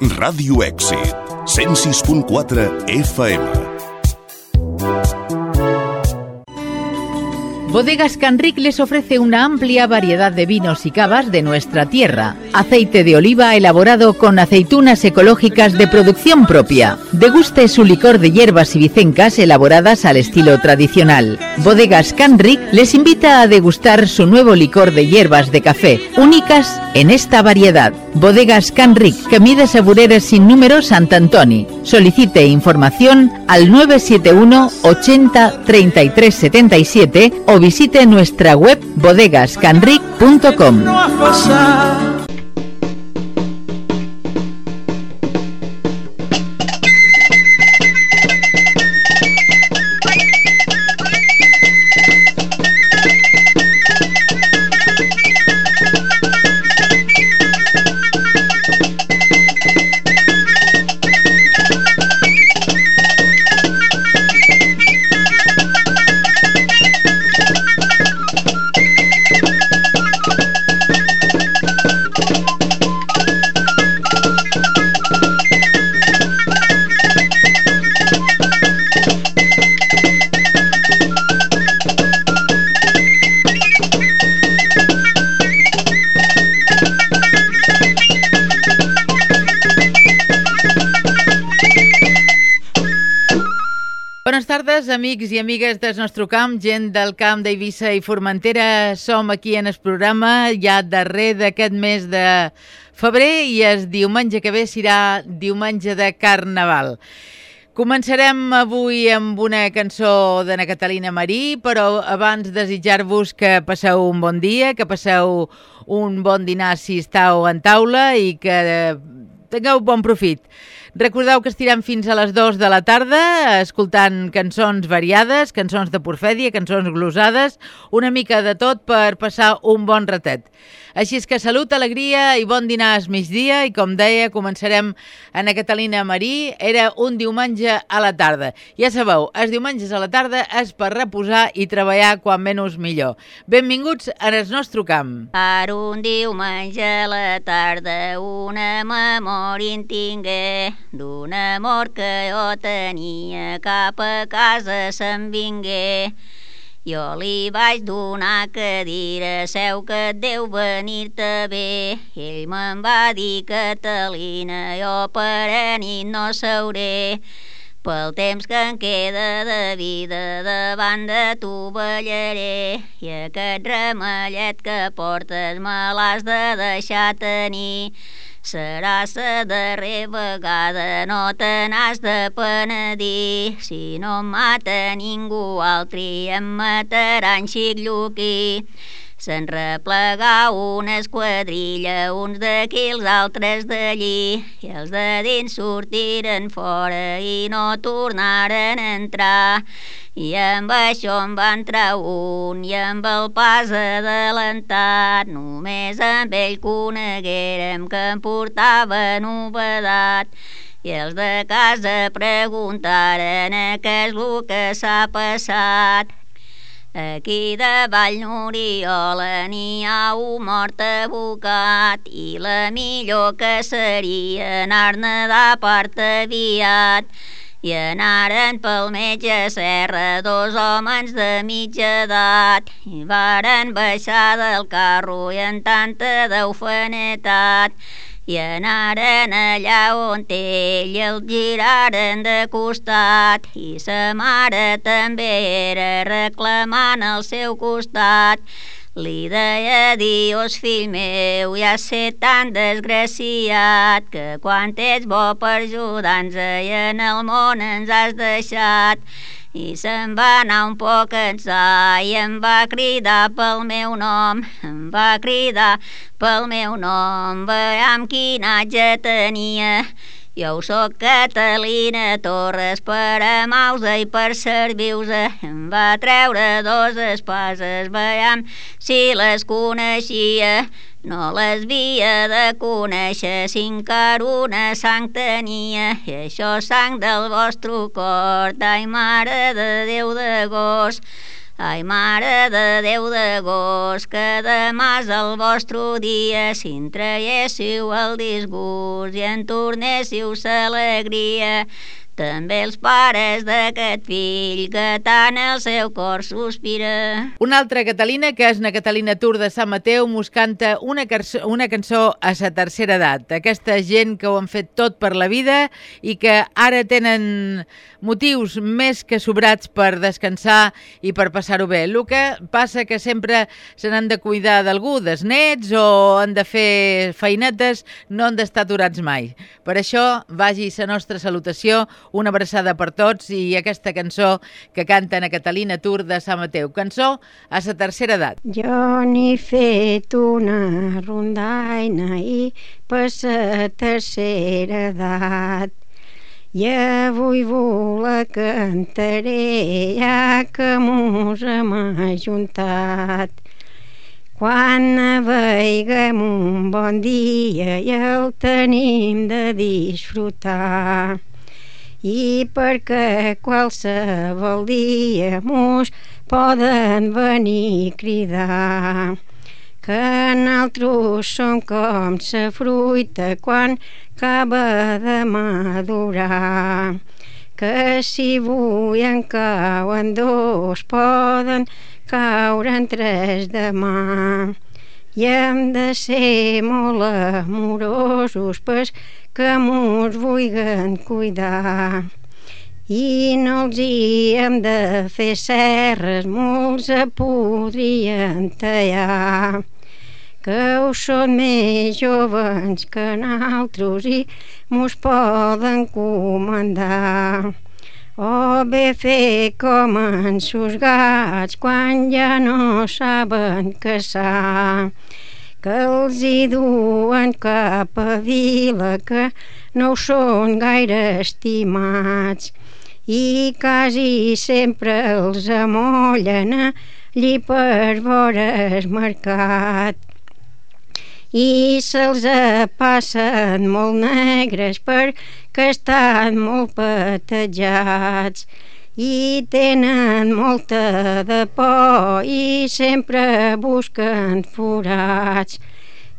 Radio Èxit, 106.4 FM. Bodegas Canric les ofrece una amplia variedad de vinos y cavas de nuestra tierra. Aceite de oliva elaborado con aceitunas ecológicas de producción propia. Deguste su licor de hierbas y vicencas elaboradas al estilo tradicional. Bodegas Canric les invita a degustar su nuevo licor de hierbas de café, únicas en esta variedad. Bodegas Canric, Camí de Sabureres sin número Sant Antoni. Solicite información al 971 80 33 77 o visite nuestra web bodegascanric.com. amigues del nostre camp, gent del camp d'Eivissa i Formentera. Som aquí en el programa ja darrer d'aquest mes de febrer i el diumenge que ve serà diumenge de Carnaval. Començarem avui amb una cançó d'Anna Catalina Marí, però abans desitjar-vos que passeu un bon dia, que passeu un bon dinar si estàu en taula i que tingueu bon profit. Recordeu que estirem fins a les 2 de la tarda escoltant cançons variades, cançons de porfèdia, cançons glosades, una mica de tot per passar un bon ratet. Així és que salut, alegria i bon dinar al migdia i com deia començarem Anna Catalina Marí, era un diumenge a la tarda. Ja sabeu, els diumenges a la tarda és per reposar i treballar quan menys millor. Benvinguts en el nostre camp. Per un diumenge a la tarda una memòria en tingué d'un amor que jo tenia cap a casa se'n vingué. Jo li vaig donar cadira, seu que et deu venir-te bé. Ell me'n va dir, Catalina, jo per a nit no seuré. Pel temps que em queda de vida davant de tu ballaré i aquest remellet que portes me l'has de deixar tenir. Serà la darrera vegada, no te n'has de penedir. Si no mata ningú altre, em matarà en xic lluquí. Se'n replegà una esquadrilla, uns d'aquí, els altres d'allí, i els de dins sortiren fora i no tornaren a entrar. I amb això en va entrar un i amb el pas adelantat només amb ell coneguérem que em portava novedat i els de casa preguntaren què és el que s'ha passat. Aquí davall n'Oriola n'hi ha un mort abocat i la millor que seria anar-ne de part aviat i anaren pel metge serra dos homes de mitja edat i varen baixar del carro i en tanta deufanetat i anaren allà on ell el giraren de costat i sa mare també era reclamant al seu costat li deia, dios, fill meu, ja sé tan desgraciat que quan ets bo per ajudar-nos i en el món ens has deixat. I se'n va anar un poc ençà i em va cridar pel meu nom, em va cridar pel meu nom, veiem quin atge tenia. Jo sóc Catalina Torres per a Mausa i per servius em va treure dos espases, veiem si les coneixia. No les havia de conèixer, si encara una sang tenia, i això sang del vostre cor, ai mare de Déu d'agost. Ai, Mare de Déu d'agost, que demà és el vostre dia, si en traiéssiu el disgust i en tornéssiu l'alegria, també els pares d'aquest fill que tant el seu cor sospira. Una altra Catalina, que és na Catalina Tour de Sant Mateu, mos canta una, una cançó a sa tercera edat. Aquesta gent que ho han fet tot per la vida i que ara tenen motius més que sobrats per descansar i per passar-ho bé. El que passa que sempre se n'han de cuidar d'algú, dels nets, o han de fer feinetes, no han d'estar aturats mai. Per això, vagi la nostra salutació, una abraçada per tots i aquesta cançó que canten a Catalina Tour de Sant Mateu. Cançó a la tercera edat. Jo n'he fet una rondaina i per la tercera edat i avui la cantaré ja que mos hem ajuntat. Quan naveguem un bon dia i el tenim de disfrutar i perquè qualsevol dia mos poden venir cridar que naltros som com sa fruita quan acaba de madurar. Que si avui en cauen dos, poden caure en tres demà. I hem de ser molt amorosos pues que mos vulguen cuidar. I no els hi hem de fer serres, molts podrien tallar que ho són més jovens que naltros i mos poden comandar. O bé fer com en sus gats quan ja no saben caçar, que els hi duen cap a vila que no són gaire estimats i quasi sempre els amollen allí per vores mercat i se'ls passen molt negres perquè estan molt patejats i tenen molta de por i sempre busquen forats.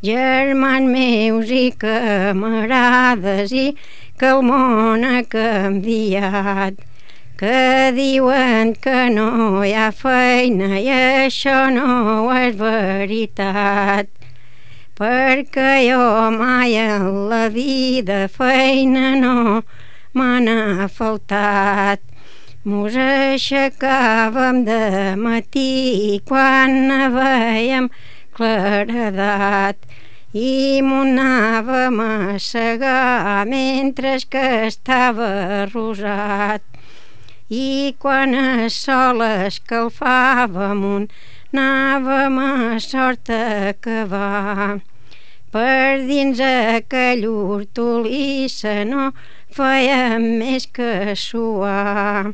Germans meus i camarades i que el món ha canviat. Que diuen que no hi ha feina i això no és veritat perquè jo mai en la vida feina no me n'ha faltat. Mos aixecàvem de matí quan veiem claredat i m'ho anàvem a segar mentre que estava rosat. I quan el sol escalfava amunt, anàvem a sort a cavar per dins aquell hortolissa no feia més que suar.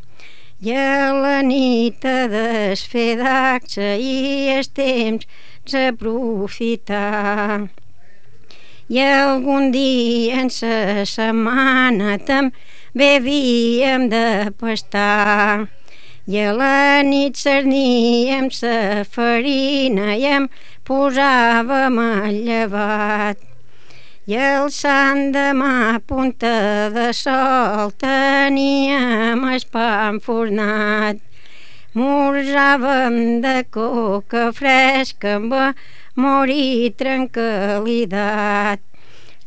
I a la nit a desfer d'axa i el temps s'aprofitar. I algun dia en sa setmana també havíem de pastar. I a la nit cerníem sa farina i em posàvem al llevat. I el sant demà punta de sol teníem el pa enfornat. Morsàvem de coca fresca amb morir tranquil·litat.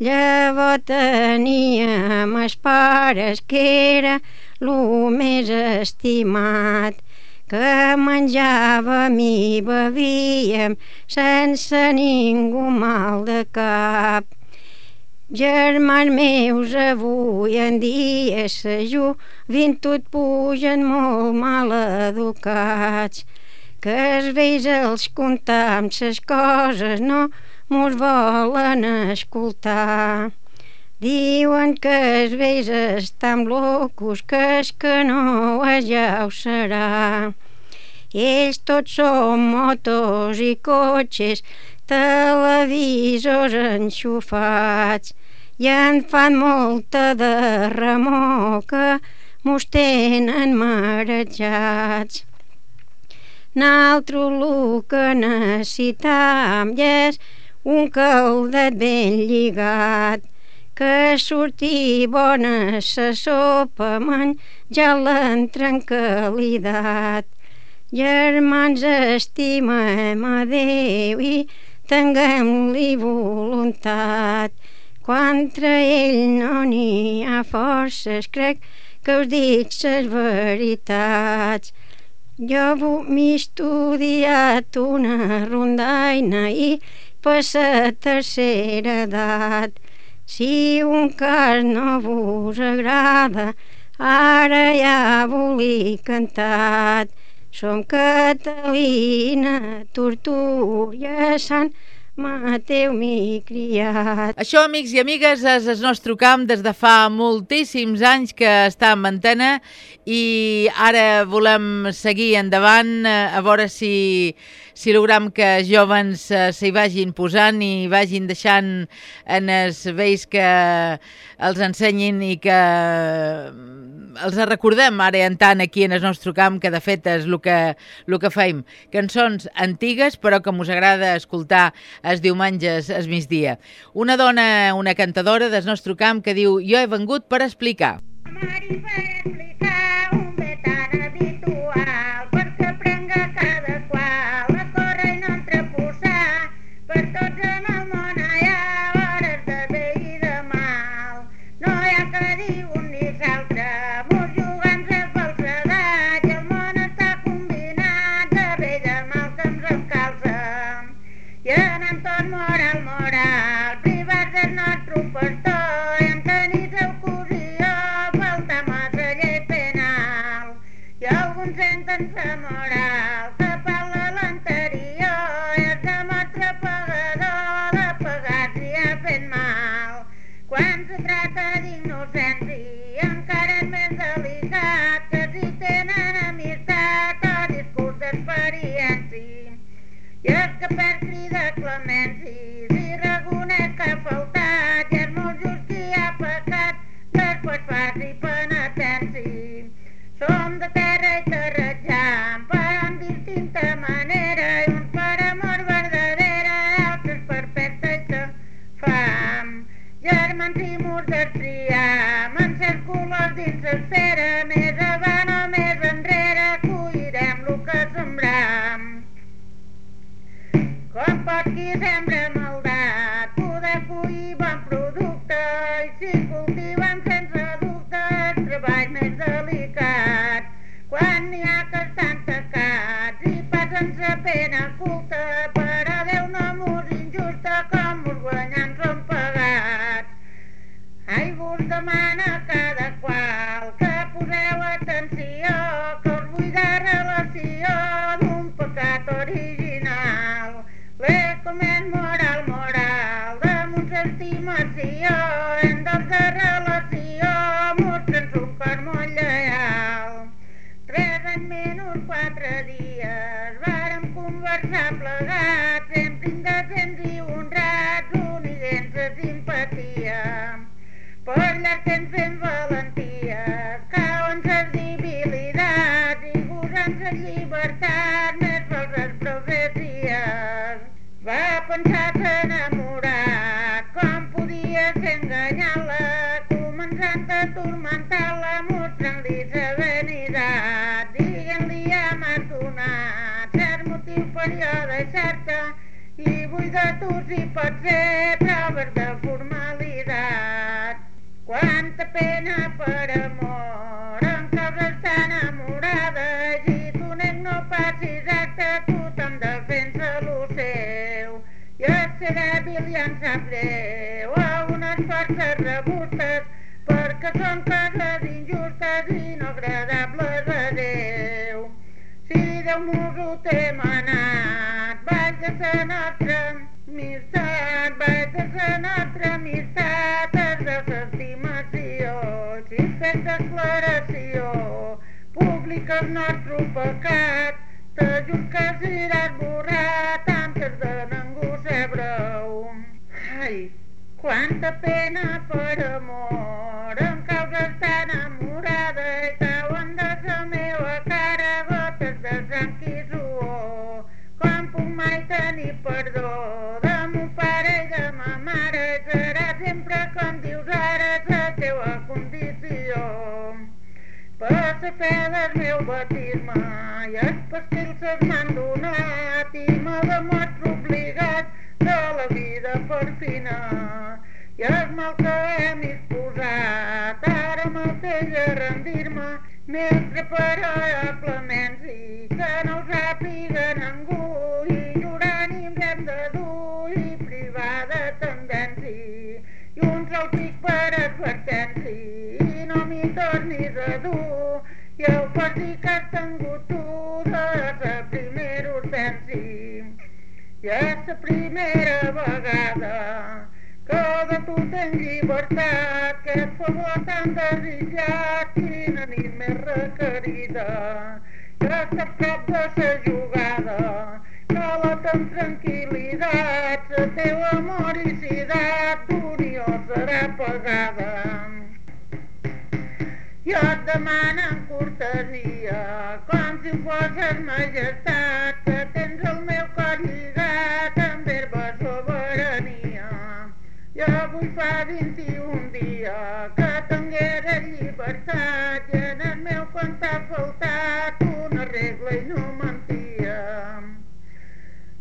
Llavors teníem els pares que era lo més estimat que menjàvem i bevíem sense ningú mal de cap. Germans meus, avui en dia sa joventut pugen molt mal educats, que els vells els comptam ses coses no mos volen escoltar. Diuen que els vells estan locos, que és que no ja ho serà. Ells tots són motos i cotxes, televisors enxufats, i en fan molta de remor que mos tenen marejats. Naltro el que necessitam és un caldet ben lligat, que surti bona sa sopa menjar-la en tranquil·litat. Germans, estimem a Déu i tinguem-li voluntat. Contra ell no n'hi ha forces, crec que us dic ses veritats. Jo m'he estudiat una rondaina i la tercera edat. Si un cas no vos agrada, ara ja volia cantat. Som Catalina, Tortúria, Sant Mateu m'hi criat. Això, amics i amigues, és el nostre camp des de fa moltíssims anys que està en antena i ara volem seguir endavant eh, a veure si, si logrem que jovens eh, s'hi vagin posant i vagin deixant en els vells que els ensenyin i que els recordem ara en tant aquí en el nostre camp, que de fet és el que, el que feim. Cançons antigues, però que us agrada escoltar els diumenges al migdia. Una dona, una cantadora del nostre camp que diu jo he vengut per explicar. Mari, per explicar germans i murs destriam en certs colors dins l'esfera perquè són coses injustes i no agradables a Déu. Si Déu mos ho té manat, vaig a la nostra amistat, vaig a la nostra amistat, és de l'estimació. Si fes declaració, pública el nostre pecat, te jur que seràs borrat antes de ningú sabreu. Ai, Quanta pena per amor em causa tan amorada i cauen de la meva cara gotes de sang i suor. Com puc mai tenir perdó de mon pare i de ma mare serà sempre com dius ara la teua condició. Per la fe del meu batisme i els pastils se'ls m'han donat i m'ha mort obligat de la vida per final. I el mal que hem disposat ara mateix a rendir-me mentre parablement i que no ho sàpiga ningú i i em hem de dur i privar de tendència i un sol pic per advertència i no m'hi tornis a dur. I el partit que has tingut tu de la primera urgència i és la primera vegada que de tu tens llibertat, que estàs prop de sa jugada, tranquil·litat, la teva amoricitat d'unió serà pagada. Jo et demanen cortesia, com si fosses majestat, que tens el meu cor I avui fa 21 dies que tinguera llibertat i en el meu compte ha faltat una regla i no mentia.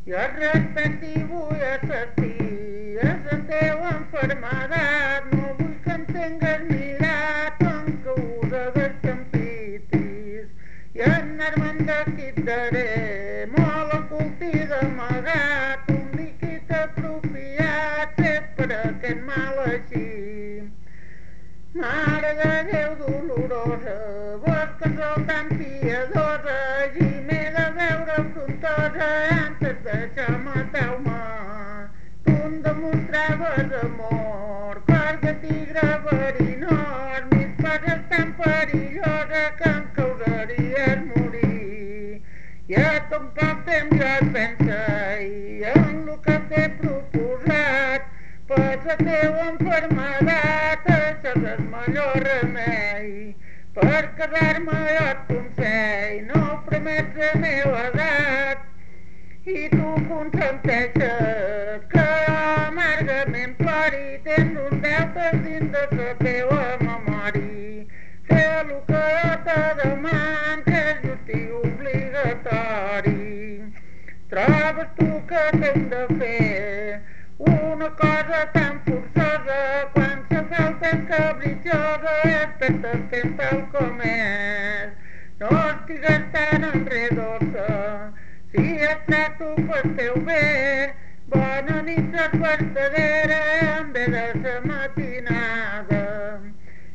Jo et respecte i vull assistir a la teva enfermedat, no vull que em tingues mirat amb causa dels campitis. I anar-me'n d'aquí et així. Mare de Déu dolorosa, vos que sou tan piadosa i m'he de veure afrontosa antes de deixar-me teu-me. Tu em demostraves amor, cor tigre verinós, mis pares tan perillosa que em causaries morir. I a ton poc temps jo et pensa i en el que t'he proposat, la teva enfermedat, això és el millor remei. Per quedar-me jo et consell, no promets la meva edat, i tu consenteixes que amargament plori tens uns deutes dins de la teva memòria. Fer el que te deman, que és just i obligatori. Trobes tu que t'hem de fer una cosa tan forçosa quan se falta cabritxosa és per tot temps tal com és. No estigues tan enredosa, si es tracto pel teu bé, bona nit és vertadera en ve de sa matinada.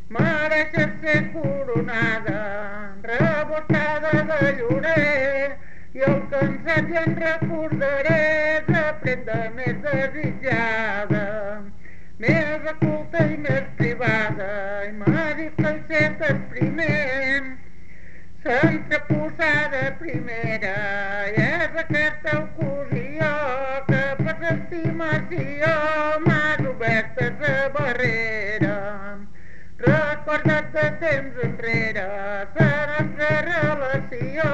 Mereixes ser coronada, rebotada de llorer, el cansat ja en recordaré de prenda més desitjada, més oculta i més privada, i m'ha dit que el primer, s'entreposada primera, i és aquesta ocasió que per l'estimació m'has obert la barrera. Recorda't de temps enrere, la nostra relació,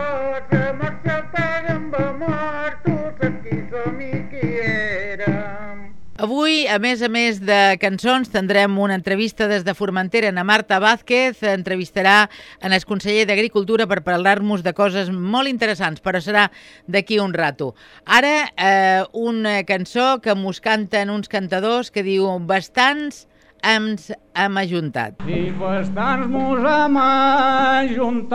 la nostra paga amb amor, tu saps qui som i qui érem. Avui, a més a més de cançons, tindrem una entrevista des de Formentera a Marta Vázquez. Entrevistarà en el conseller d'Agricultura per parlar-nos de coses molt interessants, però serà d'aquí un rato. Ara, eh, una cançó que mos canten uns cantadors que diu Bastants ens hem ajuntat. I bastants mos hem ajuntat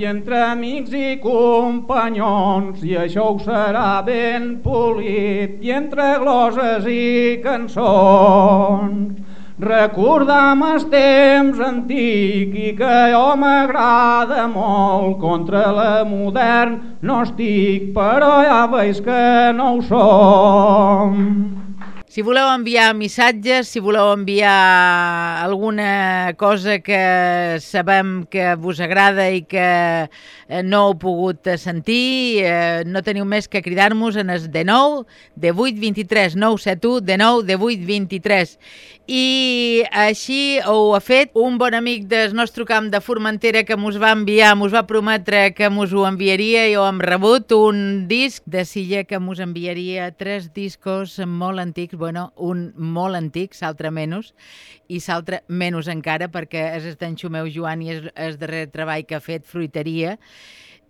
i entre amics i companyons i això ho serà ben polit i entre gloses i cançons. Recordam el temps antic i que jo m'agrada molt contra la modern no estic però ja veus que no ho som. Si voleu enviar missatges, si voleu enviar alguna cosa que sabem que vos agrada i que eh, no heu pogut sentir, eh, no teniu més que cridar-nos en el de 9, de 8, 23, 971, de 9, de 8, 23. I així ho ha fet un bon amic del nostre camp de Formentera que mos va enviar, mos va prometre que mos ho enviaria i ho hem rebut, un disc de Silla que mos enviaria tres discos molt antics bueno, un molt antic, s'altre menys, i s'altre menys encara, perquè és el Xumeu Joan i és el darrer treball que ha fet, Fruiteria,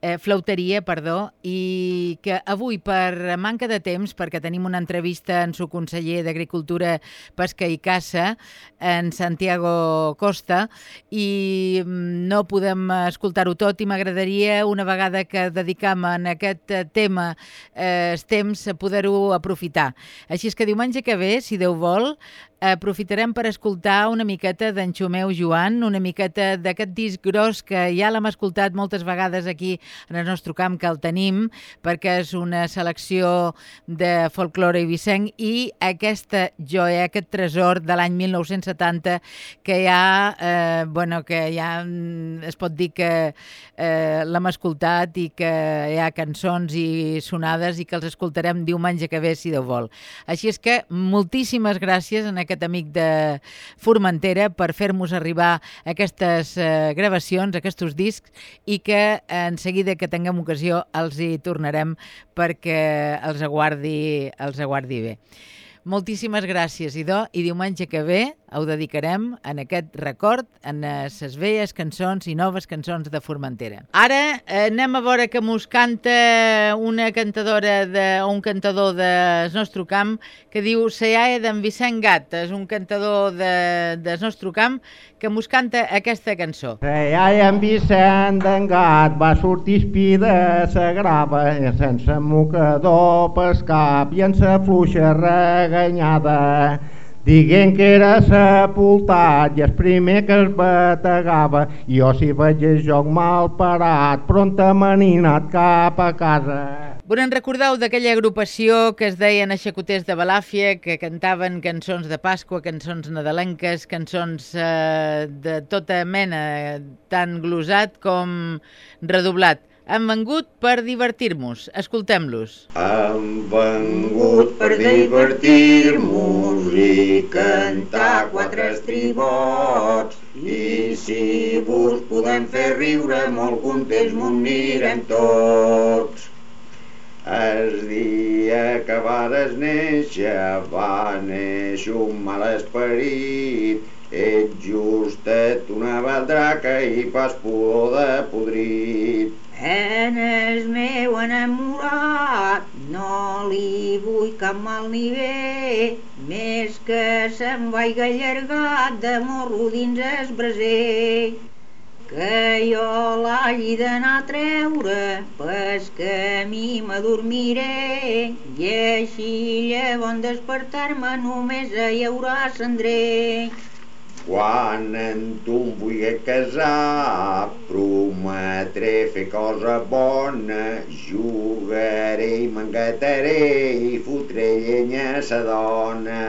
eh, flauteria, perdó, i que avui, per manca de temps, perquè tenim una entrevista en su conseller d'Agricultura, Pesca i Caça, en Santiago Costa, i mm, no podem escoltar-ho tot i m'agradaria, una vegada que dedicam en aquest tema eh, temps, poder-ho aprofitar. Així és que diumenge que ve, si Déu vol, aprofitarem per escoltar una miqueta d'en Xumeu Joan, una miqueta d'aquest disc gros que ja l'hem escoltat moltes vegades aquí en el nostre camp, que el tenim, perquè és una selecció de folklore ibicenc i aquesta joia, aquest tresor de l'any 1970 que ja, eh, bueno, que ja mm, es pot dir que eh, l'hem escoltat i que hi ha cançons i sonades i que els escoltarem diumenge que ve, si Déu vol. Així és que moltíssimes gràcies en aquest aquest amic de Formentera per fer-nos arribar aquestes eh, gravacions, aquests discs i que en seguida que tinguem ocasió els hi tornarem perquè els aguardi, els aguardi bé. Moltíssimes gràcies, Idò, i diumenge que ve ho dedicarem en aquest record, en les velles cançons i noves cançons de Formentera. Ara eh, anem a veure que mos canta una cantadora de, o un cantador del nostre camp que diu Seae d'en Vicent Gat, és un cantador de, del nostre camp que mos canta aquesta cançó. Seae en Vicent d'en Gat va sortir espí de sa grava sense mocador pel cap i en sa fluixa rega reganyada dient que era sepultat i el primer que es bategava. Jo si veig el joc mal parat pronta m'he anat cap a casa. Bueno, en recordeu d'aquella agrupació que es deien Aixecoters de Balàfia, que cantaven cançons de Pasqua, cançons nadalenques, cançons eh, de tota mena, tant glosat com redoblat han vengut per divertir-nos. Escoltem-los. Han vengut per divertir-nos i cantar quatre estribots i si vos podem fer riure molt contents m'ho anirem tots. El dia que va desnéixer va néixer un mal esperit Ets justet una baldraca i pas pudor de podrit. En el meu enamorat no li vull cap mal ni bé, més que se'n vaiga allargat de morro dins el braser. Que jo l'hagi d'anar a treure, pues que a mi m'adormiré, i així llavors despertar-me només hi haurà cendrer. Quan en tu em vull casar, prometré fer cosa bona, jugaré i m'engataré i fotré llenya a sa dona.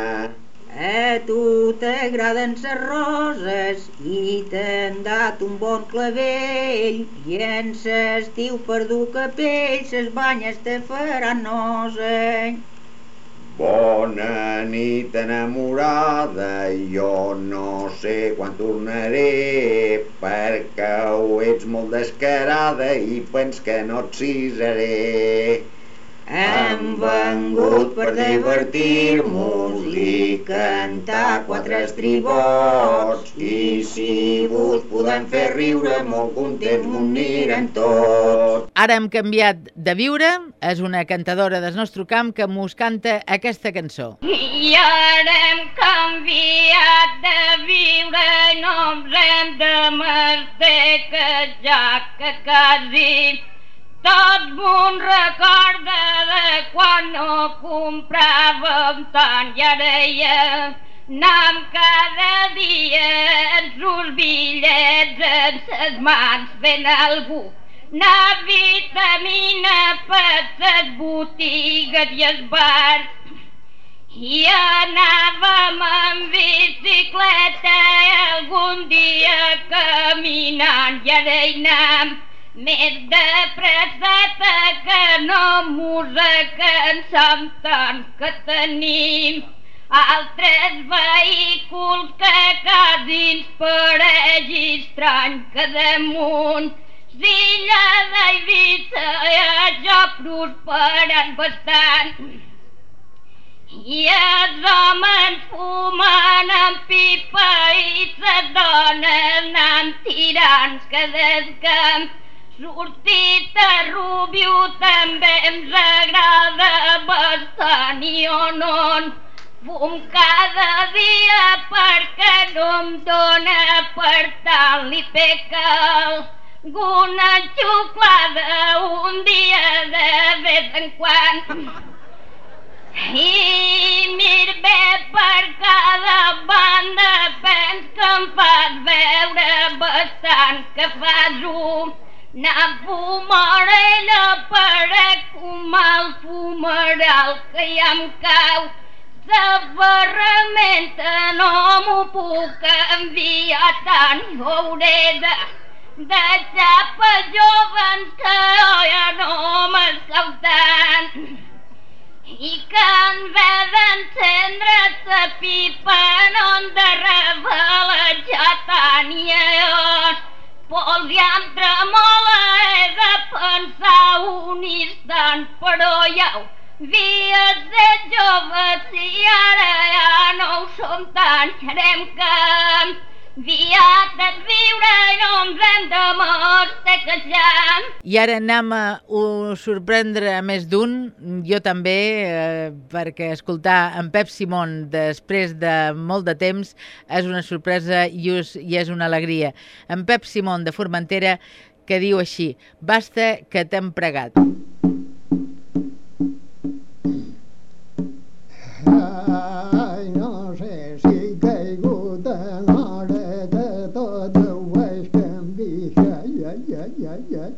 A tu t'agraden ses roses i t'han dat un bon clavell i en s'estiu per dur capell ses banyes te faran nosa. Bona nit enamorada, jo no sé quan tornaré, perquè ho ets molt descarada i pens que no et cisaré. Hem vengut per divertir-nos i cantar quatre estribots i si vos podem fer riure molt contents m'ho anirem tots. Ara hem canviat de viure, és una cantadora del nostre camp que mos canta aquesta cançó. I ara hem canviat de viure i no ens hem de mastecar ja que quasi tot m'ho recorda de quan no compràvem tant i ara ja anam cada dia ens uns bitllets en ses mans fent algú. Na vitamina per ses botigues i els bars. I anàvem en bicicleta algun dia caminant i ara hi anem més de presseta que no mos cansam tant que tenim altres vehicles que quasi pareix estrany que damunt Silla d'Eivissa ja prosperat bastant I els homes fumen amb pipa i les dones anant tirants que Rubio també ens agrada bastant i on on fum cada dia perquè no em dóna per tant li peca alguna xuclada un dia de vez en quan. I mir bé per cada banda pens que em fas veure bastant que fas una fumarella parec un mal fumaral que ja em cau la ferramenta no m'ho puc enviar tant hauré de deixar per jovens que ja no m'escoltant i que en vez d'encendre sa pipa no en de revelejar tant i llavors em tremola he de pensar un instant però ja ho havies de joves i ara ja no ho som tant serem que viat de viure i no ens hem de mortequejar I ara anem a sorprendre a més d'un, jo també, eh, perquè escoltar en Pep Simón després de molt de temps és una sorpresa i, us, i és una alegria. En Pep Simón de Formentera que diu així, basta que t'hem pregat. Ai, no sé si he caigut en hora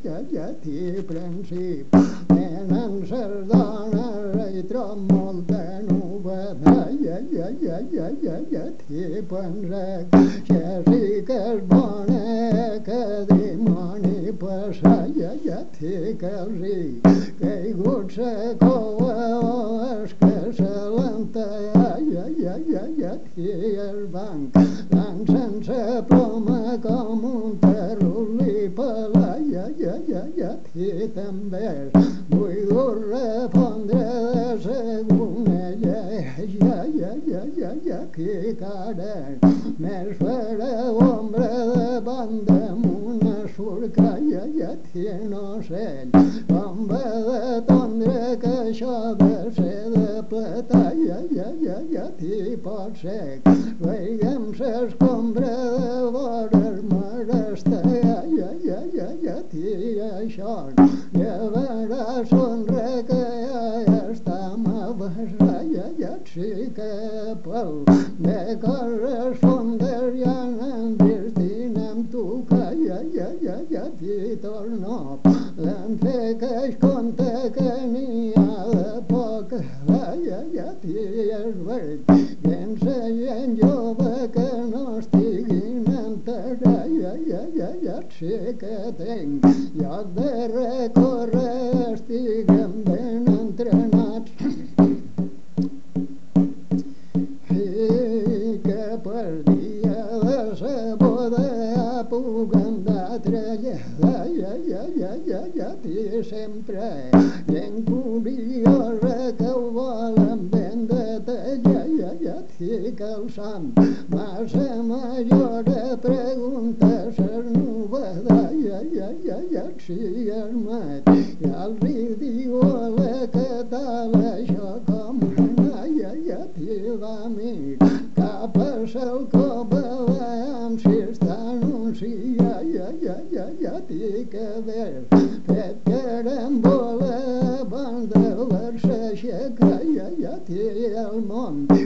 ja, ja, ja, ja, t'hi principi. Tenen ses dones i trob molta novetat. Ja, ja, ja, ja, ja, ja, t'hi pensat. Que sí que és bona, que dimoni passa. Ja, ja, t'hi que sí. Caigut sa cova és que se. Ja, ja, ja, ja, t'hi el banc. Van sense ploma com un terruli pela. Ja, ja, ja, t'hi també. Vull respondre de segona. Ja, ja, ja, ja, ja, ja, que cara. Més farà ombra davant d'una surca. Ja, ja, t'hi no sé. Com va de tondre que això de ser de que pel de coses fondes ja n'hem vist i n'hem tocat. Ja, ja, ja, ja, t'hi torno. L'hem fet que es compte que n'hi ha de poc. Ja, ja, ja, t'hi és veritat. Pensa gent jove que no estiguin enterrat. Ja, ja, ja, ja, sé que tinc lloc de recórrer, estiguen d'altre ja, ja, ja, ja, ja, ja, t'hi sempre gent curiosa que ho volen ben detallar, ja, ja, t'hi que el sant massa major pregunta ses novedat, ja, ja, ja, ja, si met, ja els diu hola, què tal això, com ja, ja,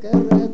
quatre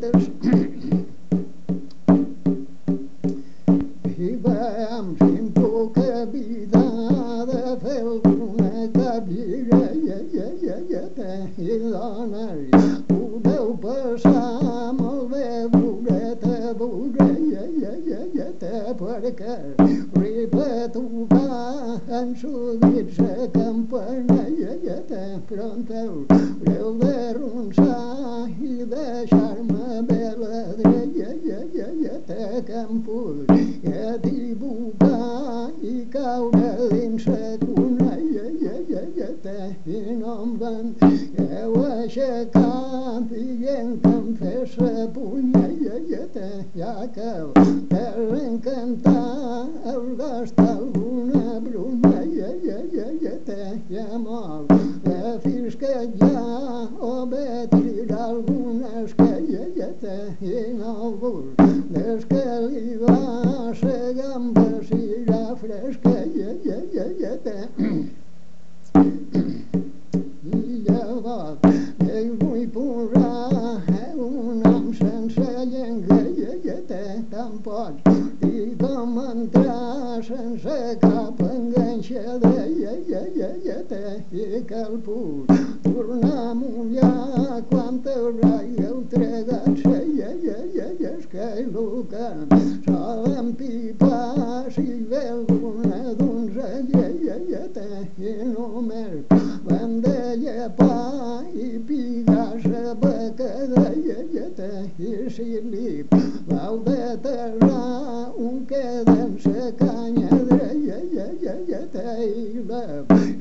li vau de terrar un queda en sa canya dreta i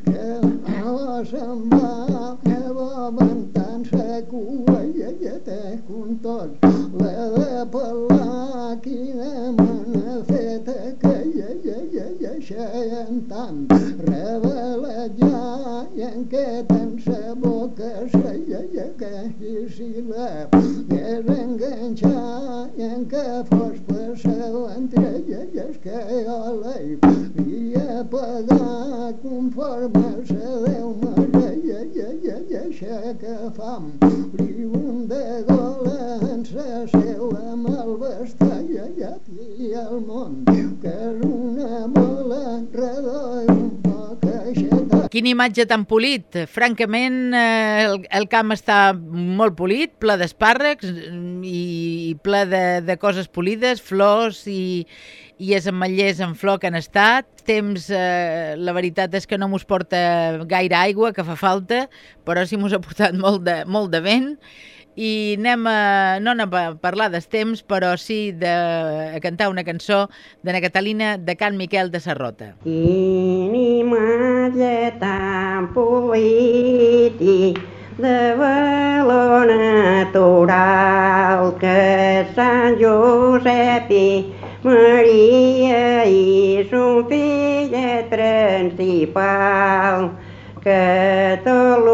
que no se'n va que va avantant sa cua com tot. La de pelar quina mana feta que en tant revela ja i en què ten sa boca sa que i si la hagués enganxat i en què fos per sa ventre és que jo l'havia pagat conforme sa Déu m'agraia que fam li Quina imatge tan polit. Francament, eh, el, el camp està molt polit, ple d'espàrrecs mm, i, i ple de, de coses polides, flors i, i els ametllers en flor que han estat. Temps, eh, la veritat és que no mos porta gaire aigua, que fa falta, però sí mos ha portat molt de, molt de vent i anem a, no anem a parlar dels temps, però sí de, a cantar una cançó de na Catalina de Can Miquel de Sarrota. Quina imatge tan polític de valor natural que Sant Josep i Maria i son fillet principal que tot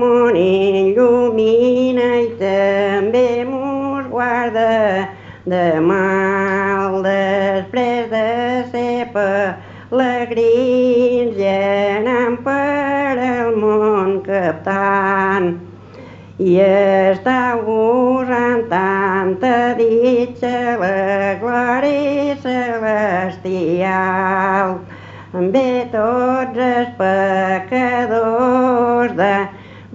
món il·lumina també mos guarda de mal després de ser pelegrins i anant per el món captant. I està gosant tanta ditxa la glòria celestial. Ve tots els pecadors de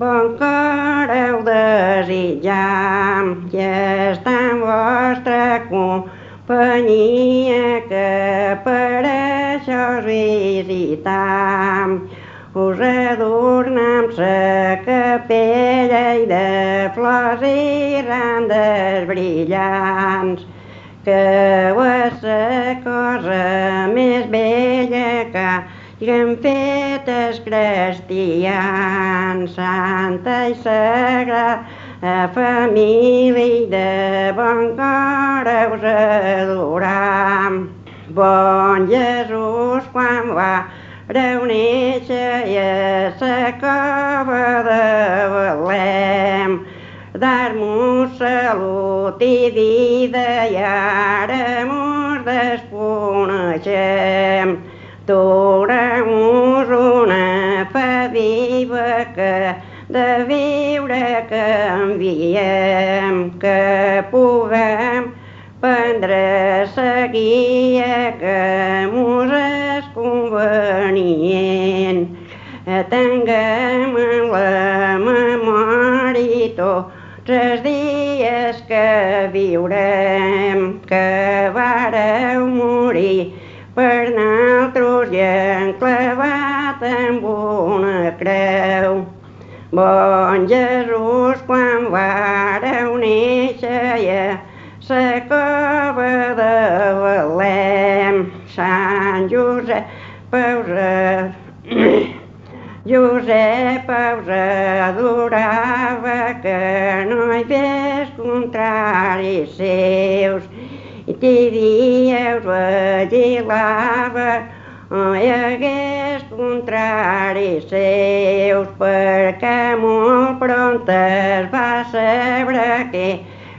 bon cor heu desitjam i està en vostra companyia que per això us visitam. Us adornam sa capella i de flors i randes brillants que és la cosa més bella que hagin fet els cristians, santa i sagrada família i de bon cor us adoram. Bon Jesús, quan va reuneix a la cova de Belém. Dar-nos salut i vida i ara mos desconeixem. Donem-nos de viure canviem, que puguem prendre la guia que mos és convenient. Tinguem en la memòria tots els dies que viurem, que vareu morir per nosaltres i enclavat amb una creu. Bon Jesús, quan vareu néixer a la cova de Belém, Sant Josep Pausa, Josep Pausa adorava que no hi ves contraris seus, i t'hi dies vigilava no hi hagués contraris seus, perquè molt pront es va saber que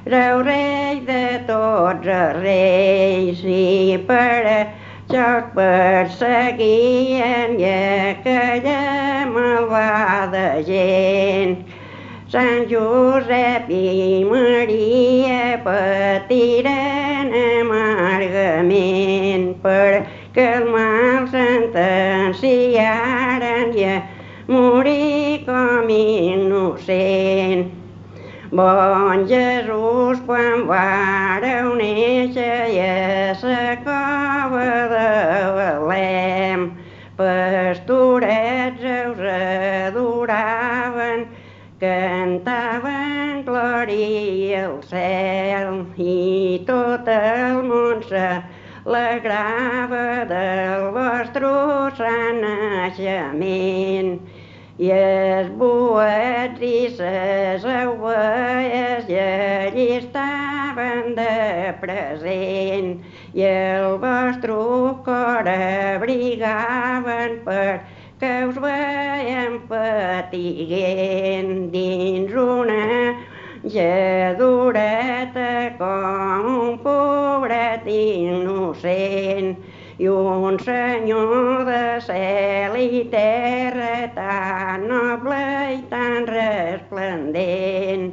era rei de tots els reis i per això es perseguien i aquella malvada gent. Sant Josep i Maria patiren amargament perquè el morir com innocent. Bon Jesús, quan vareu néixer a la cova de Belém, pastorets us adoraven, cantaven glòria al cel i tot el món s'alegrava del vostre sant naixement. I els boets i les ovelles i allí estaven de present. I el vostre cor abrigaven per que us veiem patiguent dins una lladoreta com un pobret innocent. I un senyor de cel i terra resplendent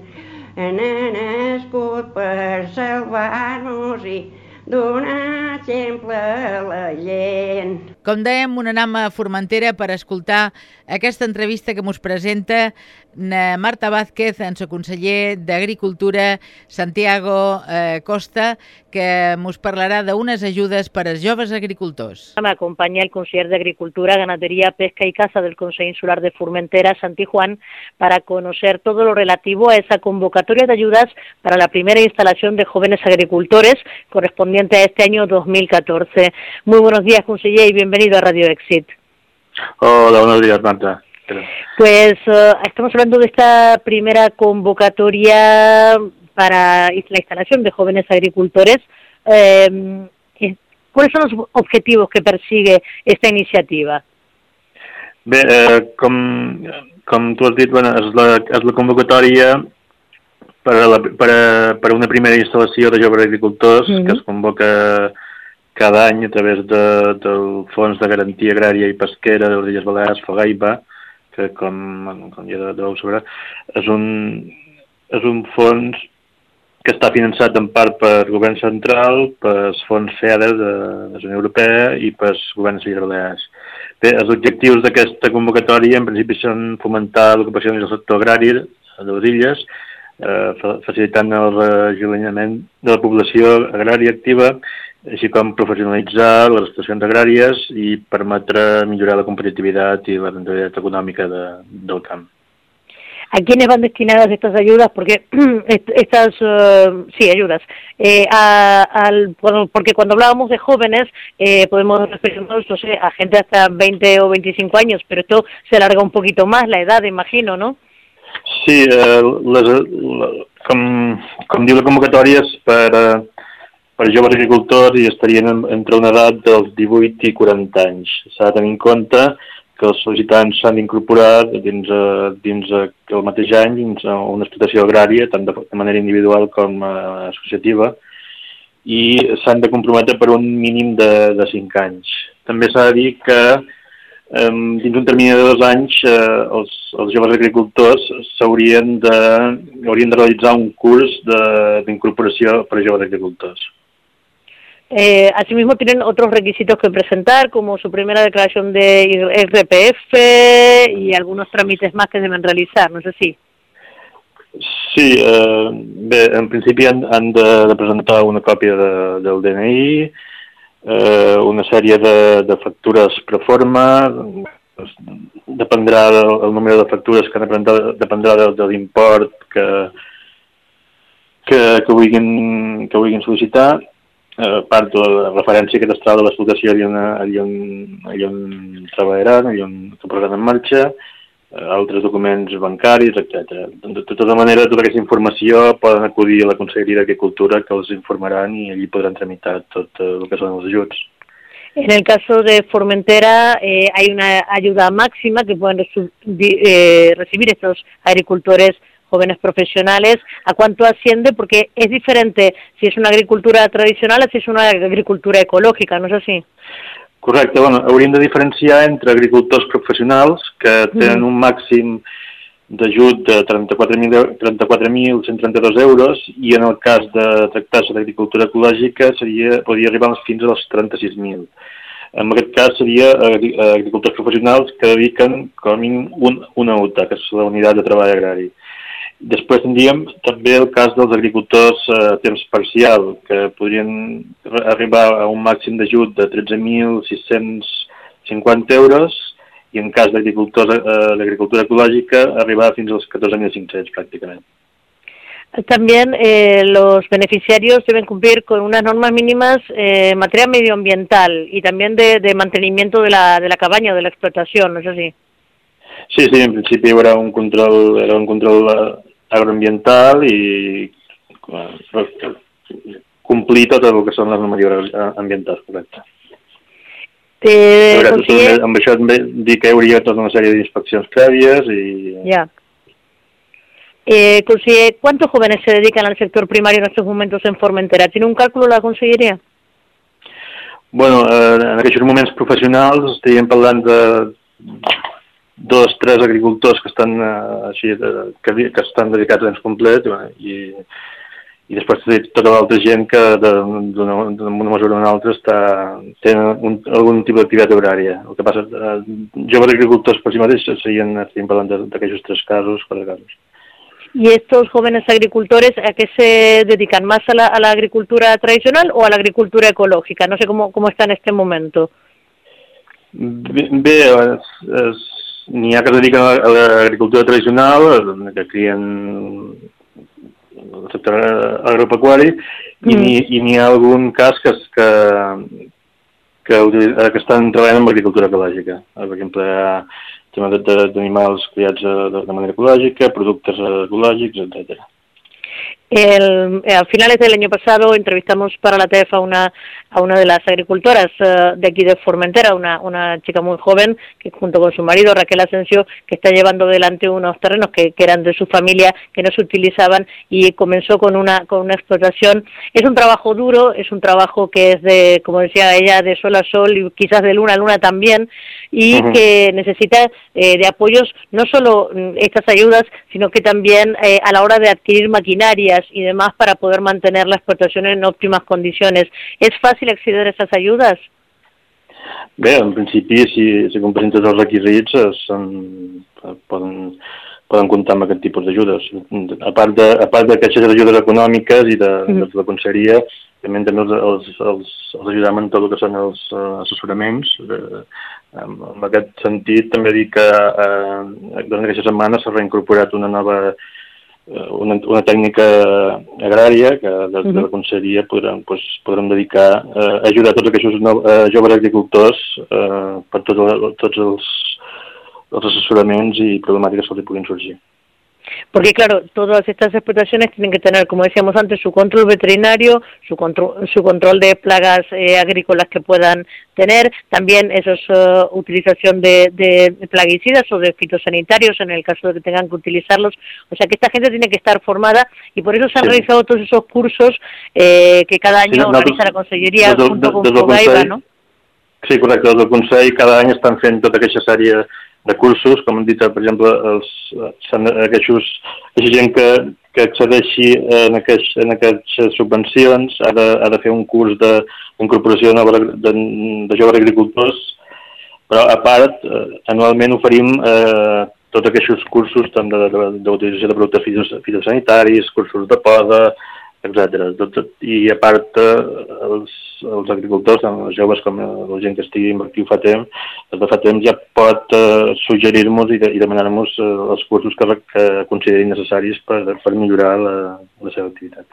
ha nascut per salvar-nos i donar exemple a la gent. Com dèiem, un anam a Formentera per escoltar aquesta entrevista que mos presenta Marta Vázquez, en su conseller d'Agricultura, Santiago eh, Costa, que mos parlarà d'unes ajudes per als joves agricultors. M'acompanya el conseller d'Agricultura, Ganadería, Pesca y Caza del Consejo Insular de Formentera, Santi Juan, para conocer todo lo relativo a esa convocatoria de ayudas para la primera instalación de jóvenes agricultores correspondiente a este año 2014. Muy buenos días, conseller, y bienvenido a Radio Exit. Hola, buenos días, Marta. Pues uh, estamos hablando de esta primera convocatoria para la instalación de jóvenes agricultores. Eh, ¿Cuáles son los objetivos que persigue esta iniciativa? Bé, eh, com, com tu has dit, bueno, és, la, és la convocatòria per a, la, per, a, per a una primera instal·lació de joves agricultors mm -hmm. que es convoca cada any a través de, del Fons de Garantia Agrària i Pesquera de les Illes Balears, FOGAIPA, que com, com ja deveu saber, és un, és un fons que està finançat en part per govern central, per fons FEDER de, de la Unió Europea i per governs Illes Bé, els objectius d'aquesta convocatòria en principi són fomentar l'ocupació del sector agrari de les illes, eh, facilitant el rejuvenament de la població agrària activa, així com professionalitzar les estacions agràries i permetre millorar la competitivitat i la rendibilitat econòmica de, del camp. ¿A quiénes van destinadas estas ayudas? Porque estas, uh, sí, ayudas. Eh, a, al, porque cuando hablábamos de jóvenes, eh, podemos referirnos, no sé, a gente hasta 20 o 25 años, pero esto se alarga un poquito más, la edad, imagino, ¿no? Sí, eh, les, la, com, com diu la convocatòria és per, per joves agricultors i estarien en, entre una edat dels 18 i 40 anys. S'ha de tenir en compte que els sol·licitants s'han d'incorporar dins, eh, dins eh, el mateix any dins eh, una explotació agrària, tant de, de manera individual com associativa, i s'han de comprometre per un mínim de, de 5 anys. També s'ha de dir que dins un termini de dos anys eh, els, els joves agricultors s'haurien de, haurien de realitzar un curs d'incorporació per a joves agricultors. Eh, asimismo, tienen otros requisitos que presentar, como su primera declaración de RPF y algunos trámites más que deben realizar, no sé si. Sí, eh, bé, en principi han, han de, de presentar una còpia de, del DNI, eh, una sèrie de, de factures pro forma, dependrà del el número de factures que han de presentar, dependrà de, de l'import que, que, que, vulguin, que vulguin sol·licitar, a part de la referència catastral de l'explotació allà, on, allà, on, allà on treballaran, allà on que posaran en marxa, eh, altres documents bancaris, etc. De tota manera, tota aquesta informació poden acudir a la Conselleria d'Agricultura que els informaran i allí podran tramitar tot eh, el que són els ajuts. En el caso de Formentera eh, hay una ayuda máxima que pueden eh, recibir estos agricultores jóvenes profesionales, ¿a cuánto asciende? Porque es diferente si es una agricultura tradicional a si es una agricultura ecològica, ¿no és així? Correcte, bueno, hauríem de diferenciar entre agricultors professionals que tenen mm. un màxim d'ajut de 34.132 34 euros i en el cas de tractar-se d'agricultura ecològica seria, podria arribar fins als 36.000. En aquest cas seria agricultors professionals que dediquen com a mínim un, una UTA, que és la unitat de treball agrari. Després tindríem també el cas dels agricultors a eh, temps parcial, que podrien arribar a un màxim d'ajut de 13.650 euros i en cas d'agricultors eh, l'agricultura ecològica arribar fins als 14.500 pràcticament. También eh, los beneficiarios deben cumplir con unas normas mínimas eh, en materia medioambiental y también de, de mantenimiento de la, de la cabaña o de la explotación, ¿no es así? Sí, sí, en principi hi haurà un control, era un control eh, agroambiental i complir tot el que són les normatives ambientals, correcte. Eh, veure, conseller... Amb això també dir que hi hauria tota una sèrie d'inspeccions prèvies i... Ja. Eh, conseller, ¿cuántos jóvenes se dedican al sector primario en estos momentos en Formentera? ¿Tiene un cálculo la conselleria? Bueno, eh, en aquests moments professionals estaríem parlant de dos, tres agricultors que estan, eh, així, de, que, que estan dedicats a temps complet i, i després tota l'altra gent que d'una mesura o una altra està, tenen un, algun tipus d'activitat horària. El que passa, eh, joves agricultors per si mateixos serien, estem parlant d'aquests tres casos, quatre casos. ¿Y estos jóvenes agricultores a qué se dedican? ¿Más a la, a la agricultura tradicional o a la agricultura ecológica? No sé cómo, cómo está en este momento. Bé, és, és, n'hi ha que es dediquen a l'agricultura tradicional, que crien el sector agropecuari, mm. i n'hi ha algun cas que, que, que, que estan treballant amb agricultura ecològica. Per exemple, tema d'animals criats de, de manera ecològica, productes ecològics, etc. El, a finales del año pasado entrevistamos para la TEF a una, a una de las agricultoras uh, de aquí de Formentera, una, una chica muy joven que junto con su marido Raquel Asensio que está llevando delante unos terrenos que, que, eran de su familia, que no se utilizaban y comenzó con una, con una explotación. Es un trabajo duro, es un trabajo que es de, como decía ella, de sol a sol y quizás de luna a luna también y uh -huh. que necesita eh, de apoyos no solo mm, estas ayudas, sino que también eh, a la hora de adquirir maquinarias y demás para poder mantener la explotación en óptimas condiciones. ¿Es fàcil acceder a aquestes ajudes? Bé, en principi, si, si compleixen tots els requisits, són, poden, poden comptar amb aquest tipus d'ajudes. A part de, a part d'aquestes ajudes econòmiques i de, mm. de la conselleria, també també els, els, els, els ajudem en tot el que són els uh, assessoraments. Uh, en, aquest sentit, també dic que uh, durant aquesta setmana s'ha reincorporat una nova Eh, una, una tècnica agrària que des de la conselleria podrem, pues, podrem dedicar eh, a ajudar tots aquests eh, joves agricultors eh, per tot, tots els, els assessoraments i problemàtiques que els puguin sorgir. Porque claro, todas estas explotaciones tienen que tener, como decíamos antes, su control veterinario, su control, su control de plagas eh, agrícolas que puedan tener, también eso es eh, utilización de, de, plaguicidas o de fitosanitarios en el caso de que tengan que utilizarlos. O sea que esta gente tiene que estar formada y por eso se han Sí. realizado todos esos cursos eh, que cada año Sí, organiza la Consellería des del- junto con del Fogaiva, Consell, ¿no? Sí, correcte. Des del Consell cada any estan fent tota aquesta sèrie de cursos, com hem dit, per exemple, els, aquests, aquesta gent que, que accedeixi en, aquests, en aquestes subvencions. Ha de, ha de fer un curs de- d'incorporació de, nova- de, de joves agricultors, però a part, eh, anualment oferim eh, tots aquests cursos tant de- de- d'utilització de, de productes fitos- fitosanitaris, cursos de poda, etc. Tot, tot, I a part, eh, els, els agricultors, tant els joves com la gent que estigui en actiu fa temps, des de fa temps ja pot eh, suggerir-nos i, de, i demanar-nos eh, els cursos que, que considerin necessaris per, per millorar la, la seva activitat.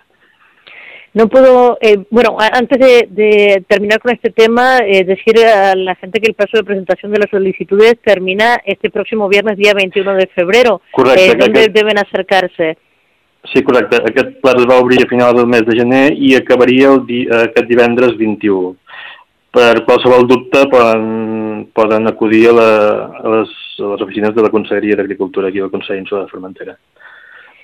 No puedo, eh, bueno, antes de, de terminar con este tema, eh, decir a la gente que el plazo de presentación de las solicitudes termina este próximo viernes, día 21 de febrero. Correcte, Eh, que ¿Dónde aquest- deben acercarse? Sí, correcte. Aquest pla es va obrir a final del mes de gener i acabaria el di aquest divendres 21. Per qualsevol dubte poden, poden acudir a, la, a, les, a les oficines de la Conselleria d'Agricultura aquí al Consell Insular de Formentera.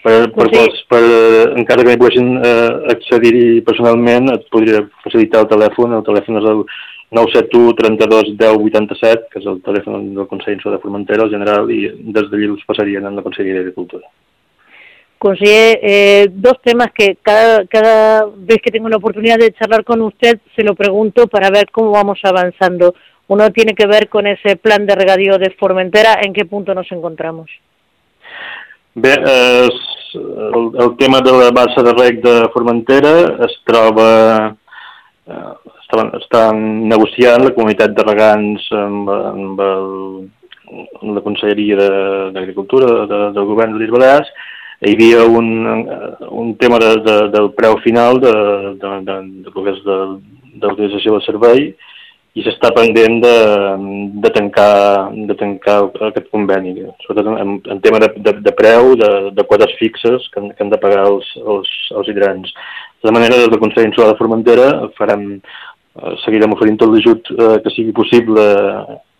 Per, per, Consell- quals, per, eh, encara que no poguessin eh, accedir-hi personalment, et podria facilitar el telèfon. El telèfon és el 971 32 10 87, que és el telèfon del Consell Insular de Formentera, el general, i des d'allí els passarien en la Conselleria d'Agricultura. Conseguí eh, dos temas que cada, cada vez que tengo la oportunidad de charlar con usted se lo pregunto para ver cómo vamos avanzando. Uno tiene que ver con ese plan de regadío de Formentera, ¿en qué punto nos encontramos? Bé, eh, el, el tema de la bassa de rec de Formentera es troba... Eh, estan, estan negociant la comunitat de regants amb, amb, el, amb la Conselleria de- d'Agricultura de, del govern de les Balears. Hi havia un, un tema de, de, del preu final de, de, de, de, és de, de l'utilització del servei i s'està pendent de, de, tancar, de tancar aquest conveni, sobretot en, en tema de, de, de preu, de, de quotes fixes que que han de pagar els, els, els hidrants. De manera, des del Consell Insular de Formentera farem, eh, seguirem oferint tot l'ajut eh, que sigui possible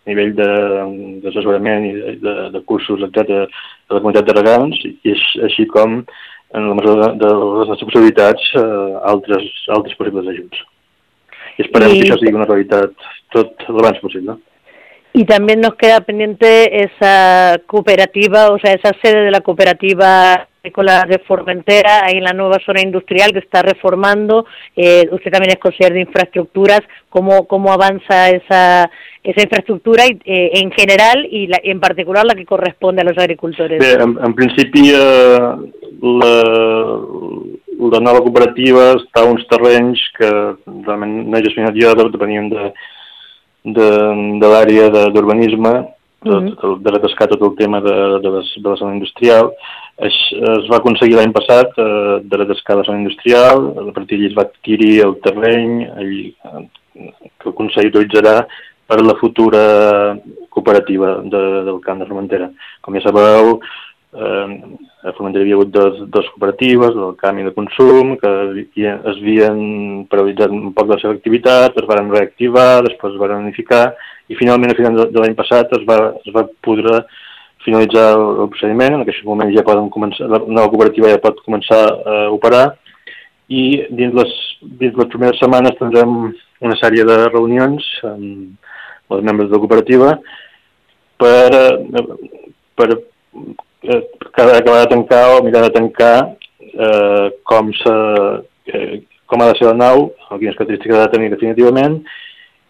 nivell de- d'assessorament i de, de, de cursos, etc de la comunitat de regants i així, així com, en la mesura de, de les nostres possibilitats, eh, altres, altres possibles ajuts. I esperem I- que això sigui una realitat tot l'abans possible. Y también nos queda pendiente esa cooperativa, o sea, esa sede de la cooperativa agrícola de Formentera, ahí en la nueva zona industrial que está reformando. Eh, usted también es consejero de infraestructuras. ¿Cómo, cómo avanza esa, esa infraestructura y, eh, en general y la- en particular la que corresponde a los agricultores? Bé, en, en principi eh, la, la nova cooperativa està a uns terrenys que realment no he gestionat jo, depenien de, de, de l'àrea d'urbanisme, de, Mhm. de, de retascar tot el tema de, de, les, de la zona industrial. Es, es va aconseguir l'any passat eh, de retascar la zona industrial, a partir d'allí es va adquirir el terreny allí, eh, que el Consell utilitzarà per la futura cooperativa de, del Camp de Formentera. Com ja sabeu, eh, a Formentera hi havia hagut dos, dos cooperatives, del camp i de consum, que es havien paralitzat un poc la seva activitat, es van reactivar, després es van unificar, i finalment a final de, de l'any passat es va, es va poder finalitzar el, el procediment, en aquest moment ja poden començar, la nova cooperativa ja pot començar a operar, i dins les, dins les primeres setmanes tindrem una sèrie de reunions amb els membres de la cooperativa per, eh, per eh, cada acabar de tancar o mirar de tancar eh, com, eh, com ha de ser la nau, o quines característiques ha de tenir definitivament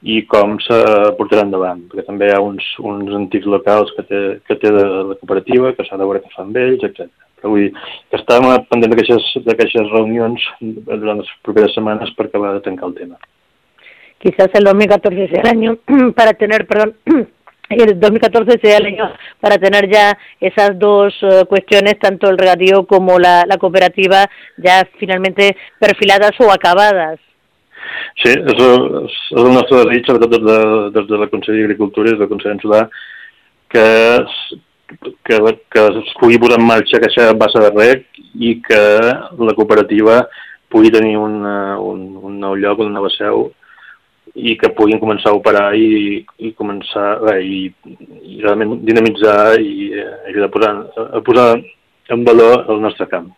i com se portarà endavant, perquè també hi ha uns, uns antics locals que té, que té de la cooperativa, que s'ha de veure què fan ells, etc. Però vull dir que estem pendent d'aquestes reunions durant les properes setmanes per acabar de tancar el tema. quizás el 2014 sea el año para tener, perdón, el 2014 sea el año para tener ya esas dos eh, cuestiones, tanto el regadío como la, la cooperativa, ya finalmente perfiladas o acabadas. Sí, és el, és el nostre desig, sobretot des de, des de la Conselleria d'Agricultura i del Consell Insular, que, que, que es pugui posar en marxa aquesta bassa de rec i que la cooperativa pugui tenir una, un, un nou lloc, una nova seu i que puguin començar a operar i, i començar bé, i, i realment i eh, a posar, a posar en valor el nostre camp.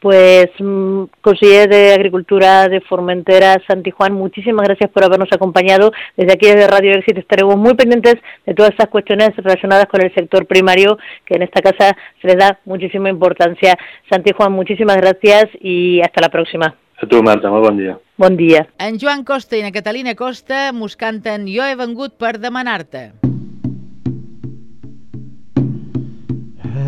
Pues, mm, conseller de Agricultura de Formentera, Santi Juan, muchísimas gracias por habernos acompañado. Desde aquí, desde Radio Éxito, estaremos muy pendientes de todas estas cuestiones relacionadas con el sector primario, que en esta casa se les da muchísima importancia. Santi Juan, muchísimas gracias y hasta la próxima. A tu, Marta, molt bon dia. Bon dia. En Joan Costa i na Catalina Costa mos canten Jo he vengut per demanar-te.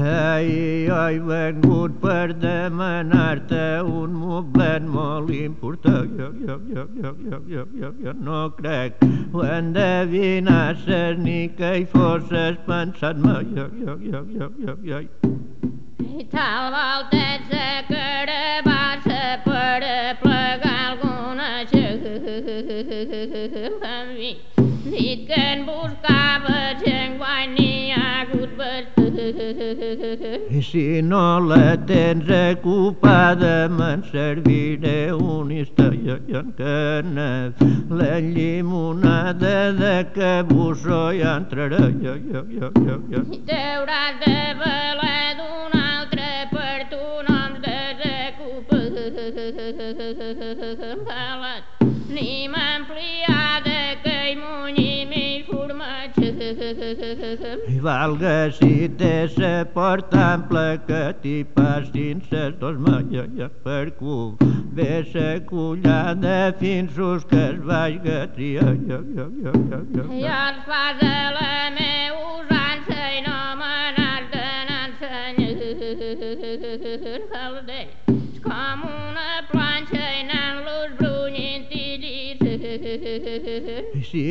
Ai, jo he vengut per demanar-te un moblet molt important. Jo, jo, jo, jo, jo, jo, jo, jo no crec ho endevinasses ni que hi fosses pensat mai. Jo, jo, jo, jo, jo, jo. I tal volta sa carabassa per a plegar alguna xerrami. Dit que en buscaves enguany n'hi ha hagut bastant. I si no la tens ocupada, me'n serviré un historion que n'és la llimonada de cabussó i entraré. I t'hauràs de valer desocupat. Ni m'ampliada que hi munyi mi formatge. I valga si té sa porta ampla que t'hi passin ses dos mallolles per cul. Ve sa collada fins us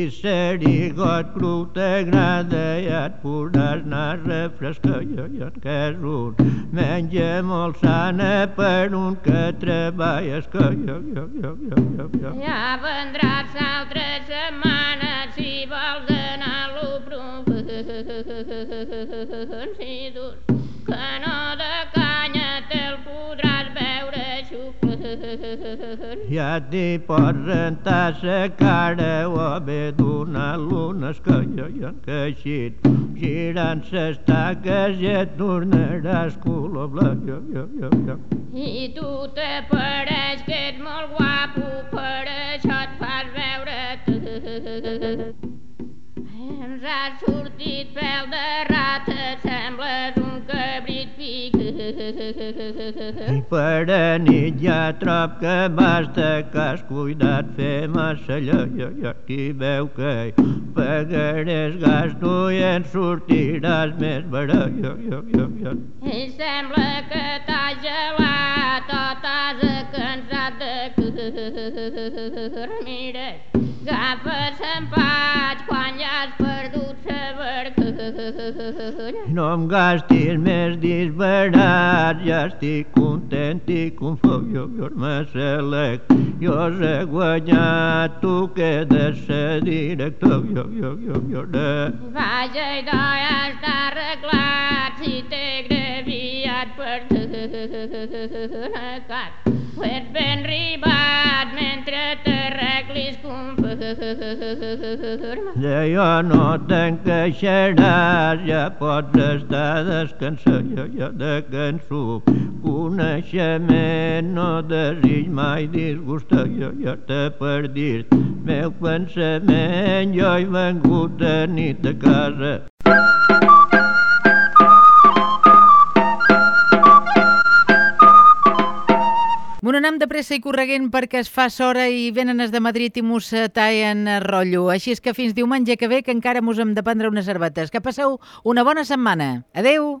llisant. I si serigot cru et podràs anar jo, que és un menja molt sana per un que treballes que jo, jo, jo, jo, jo, jo. Ja vendràs l'altra setmana si vols anar-lo provant. Ja t'hi pots rentar sa cara o bé donar-lo unes que jo, jo, que així girant ses taques ja et tornaràs color blanc. Jo, jo, jo, jo. I tu te pareix que ets molt guapo, per això et fas veure Ens ha sortit pèl de rata, sembles per a nit ja trob que basta que has cuidat fer massa allò, jo, jo, qui veu que hi pagaràs gasto i en sortiràs més barat. I sembla que t'has gelat o t'has cansat de Mira, agafa l'empat quan ja has perdut la barca. No em gastis més disbarat, ja estic content i confós, jo, jo me selec, jo he guanyat, tu quedes ser director, jo, jo, jo, jo, de... Vaja, idò ja està arreglat, si t'he graviat per cap. Ho ets ben ribat mentre t'arreglis. De jo no te'n queixaràs, ja pots estar descansat, jo, jo de cançó. Coneixement no desig mai disgustar, jo, jo te per dir meu pensament, jo he vengut a nit a casa. Bueno, anem de pressa i correguent perquè es fa s'hora i venen els de Madrid i mos tallen a rotllo. Així és que fins diumenge que ve que encara mos hem de prendre unes herbetes. Que passeu una bona setmana. Adeu!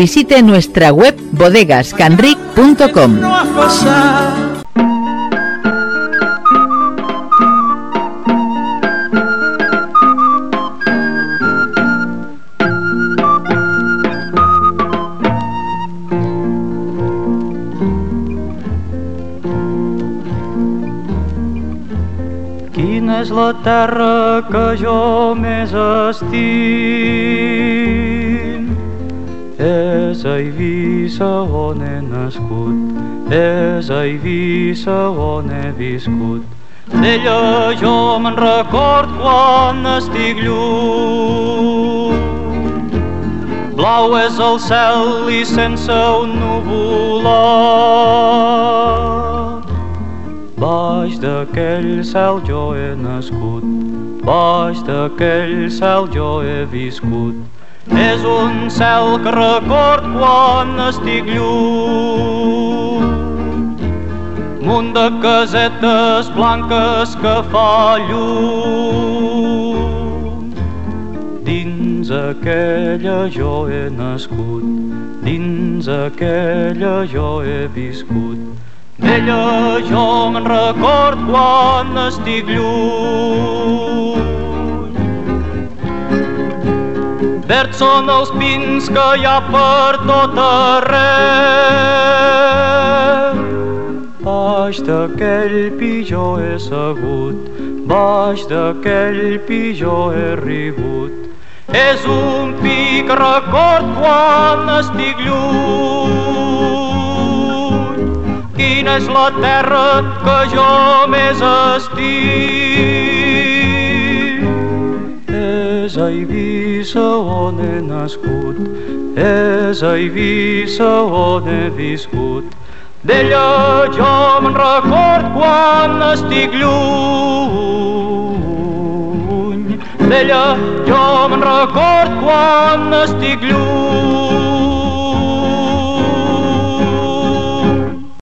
visite nuestra web bodegascanric.com. Quina és la terra que jo més estim? És a Eivissa on he nascut, és a Eivissa on he viscut. D'ella jo me'n record quan estic lluny. Blau és el cel i sense un nuvolat. Baix d'aquell cel jo he nascut, baix d'aquell cel jo he viscut. És un cel que record quan estic lluny. Munt de casetes blanques que fa llum. Dins aquella jo he nascut, dins aquella jo he viscut. D'ella jo me'n record quan estic lluny. Verds són els pins que hi ha per tot arreu. Baix d'aquell pitjor he segut, baix d'aquell pitjor he rigut. És un pic record quan estic lluny. Quina és la terra que jo més estim? És a Eivissa on he nascut, és a Eivissa on he viscut. D'ella jo me'n record quan estic lluny. D'ella jo me'n record quan estic lluny.